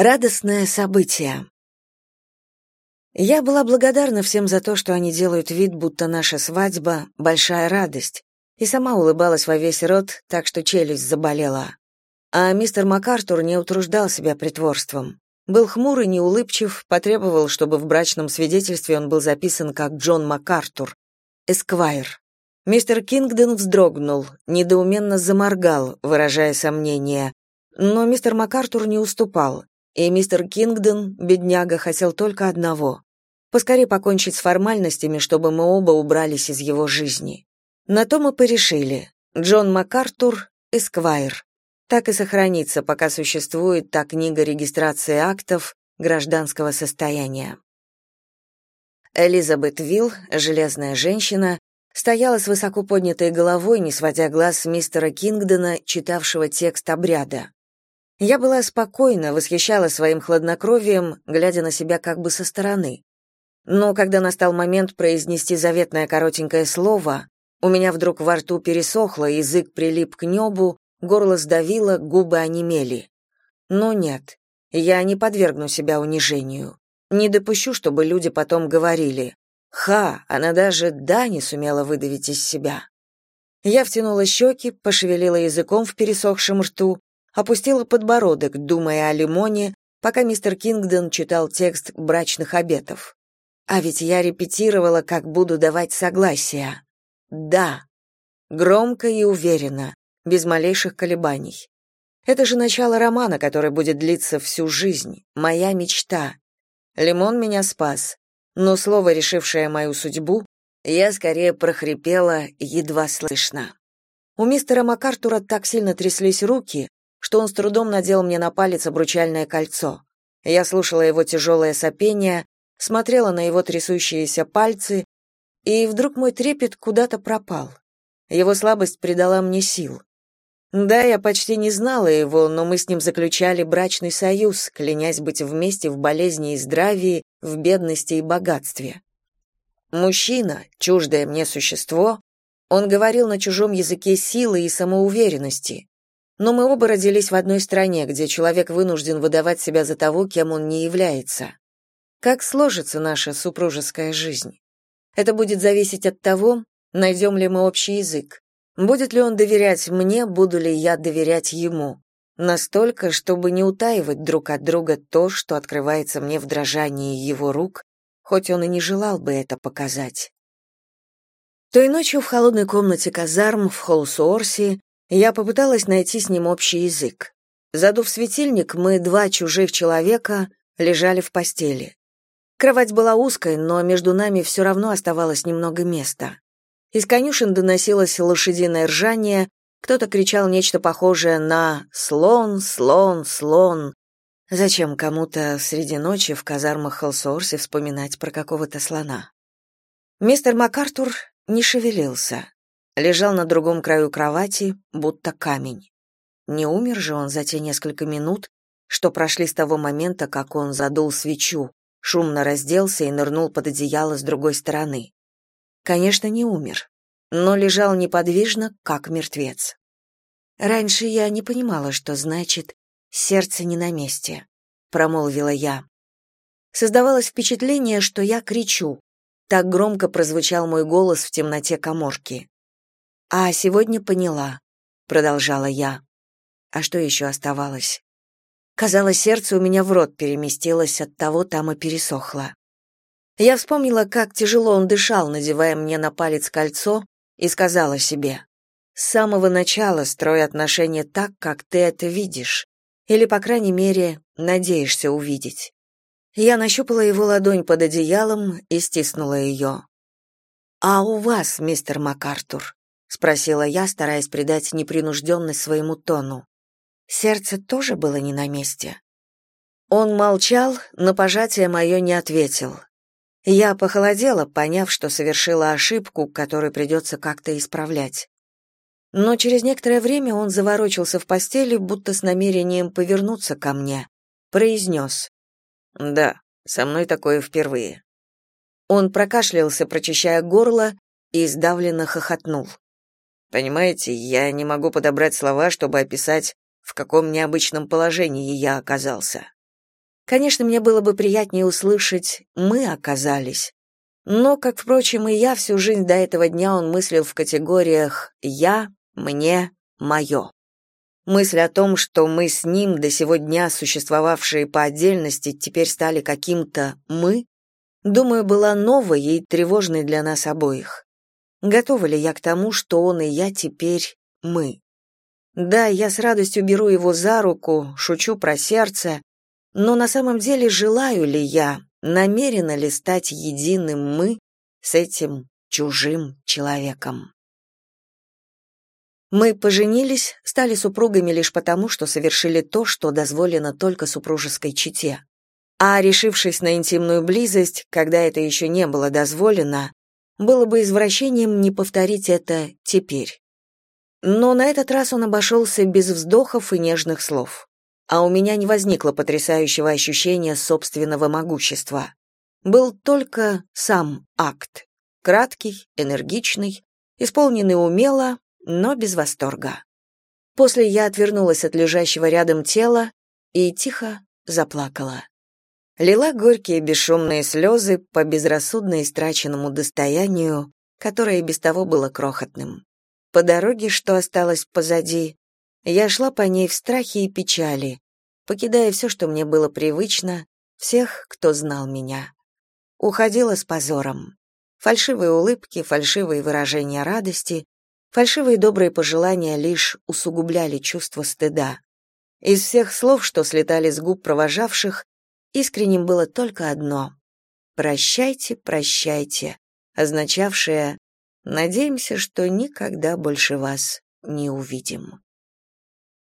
Радостное событие. Я была благодарна всем за то, что они делают вид, будто наша свадьба — большая радость, и сама улыбалась во весь рот, так что челюсть заболела. А мистер МакАртур не утруждал себя притворством. Был хмур и неулыбчив, потребовал, чтобы в брачном свидетельстве он был записан как Джон МакАртур, эсквайр. Мистер Кингден вздрогнул, недоуменно заморгал, выражая сомнение. Но мистер МакАртур не уступал и мистер Кингдон, бедняга, хотел только одного — поскорее покончить с формальностями, чтобы мы оба убрались из его жизни. На то мы порешили. Джон МакАртур, Эсквайр. Так и сохранится, пока существует та книга регистрации актов гражданского состояния. Элизабет Вилл, железная женщина, стояла с высоко поднятой головой, не сводя глаз с мистера Кингдона, читавшего текст обряда. Я была спокойна, восхищалась своим хладнокровием, глядя на себя как бы со стороны. Но когда настал момент произнести заветное коротенькое слово, у меня вдруг во рту пересохло, язык прилип к небу, горло сдавило, губы онемели. Но нет, я не подвергну себя унижению. Не допущу, чтобы люди потом говорили «Ха, она даже «да» не сумела выдавить из себя». Я втянула щеки, пошевелила языком в пересохшем рту, опустила подбородок, думая о лимоне, пока мистер Кингдон читал текст брачных обетов. А ведь я репетировала, как буду давать согласие. Да. Громко и уверенно, без малейших колебаний. Это же начало романа, который будет длиться всю жизнь, моя мечта. Лимон меня спас, но слово, решившее мою судьбу, я скорее прохрипела едва слышно. У мистера МакАртура так сильно тряслись руки, что он с трудом надел мне на палец обручальное кольцо. Я слушала его тяжелое сопение, смотрела на его трясущиеся пальцы, и вдруг мой трепет куда-то пропал. Его слабость придала мне сил. Да, я почти не знала его, но мы с ним заключали брачный союз, клянясь быть вместе в болезни и здравии, в бедности и богатстве. Мужчина, чуждое мне существо, он говорил на чужом языке силы и самоуверенности, но мы оба родились в одной стране, где человек вынужден выдавать себя за того, кем он не является. Как сложится наша супружеская жизнь? Это будет зависеть от того, найдем ли мы общий язык. Будет ли он доверять мне, буду ли я доверять ему. Настолько, чтобы не утаивать друг от друга то, что открывается мне в дрожании его рук, хоть он и не желал бы это показать. Той ночью в холодной комнате казарм в Холсуорсе я попыталась найти с ним общий язык. Задув светильник, мы, два чужих человека, лежали в постели. Кровать была узкой, но между нами все равно оставалось немного места. Из конюшен доносилось лошадиное ржание, кто-то кричал нечто похожее на «слон, слон, слон». Зачем кому-то среди ночи в казармах Холсорсе вспоминать про какого-то слона? Мистер МакАртур не шевелился лежал на другом краю кровати, будто камень. Не умер же он за те несколько минут, что прошли с того момента, как он задул свечу, шумно разделся и нырнул под одеяло с другой стороны. Конечно, не умер, но лежал неподвижно, как мертвец. Раньше я не понимала, что значит «сердце не на месте», — промолвила я. Создавалось впечатление, что я кричу. Так громко прозвучал мой голос в темноте каморки. А сегодня поняла, продолжала я. А что еще оставалось? Казалось, сердце у меня в рот переместилось, от того там и пересохло. Я вспомнила, как тяжело он дышал, надевая мне на палец кольцо, и сказала себе: "С самого начала строй отношения так, как ты это видишь, или, по крайней мере, надеешься увидеть". Я нащупала его ладонь под одеялом и стиснула ее. «А у вас, мистер МакАртур, спросила я, стараясь придать непринужденность своему тону. Сердце тоже было не на месте. Он молчал, но пожатие мое не ответил. Я похолодела, поняв, что совершила ошибку, которую придется как-то исправлять. Но через некоторое время он заворочился в постели, будто с намерением повернуться ко мне. Произнес. «Да, со мной такое впервые». Он прокашлялся, прочищая горло, и сдавленно хохотнул. Понимаете, я не могу подобрать слова, чтобы описать, в каком необычном положении я оказался. Конечно, мне было бы приятнее услышать «мы оказались». Но, как, впрочем, и я всю жизнь до этого дня он мыслил в категориях «я», «мне», «моё». Мысль о том, что мы с ним, до сего дня существовавшие по отдельности, теперь стали каким-то «мы», думаю, была новой и тревожной для нас обоих. Готова ли я к тому, что он и я теперь «мы»? Да, я с радостью беру его за руку, шучу про сердце, но на самом деле желаю ли я, намерена ли стать единым мы с этим чужим человеком? Мы поженились, стали супругами лишь потому, что совершили то, что дозволено только супружеской чете. А решившись на интимную близость, когда это еще не было дозволено, было бы извращением не повторить это теперь. Но на этот раз он обошелся без вздохов и нежных слов а у меня не возникло потрясающего ощущения собственного могущества. Был только сам акт. Краткий, энергичный, исполненный умело, но без восторга. После я отвернулась от лежащего рядом тела и тихо заплакала. Лила горькие бесшумные слезы по безрассудно истраченному достоянию, которое и без того было крохотным. По дороге, что осталось позади, я шла по ней в страхе и печали, покидая все, что мне было привычно, всех, кто знал меня. Уходила с позором. Фальшивые улыбки, фальшивые выражения радости, фальшивые добрые пожелания лишь усугубляли чувство стыда. Из всех слов, что слетали с губ провожавших, искренним было только одно — «Прощайте, прощайте», означавшее «Надеемся, что никогда больше вас не увидим.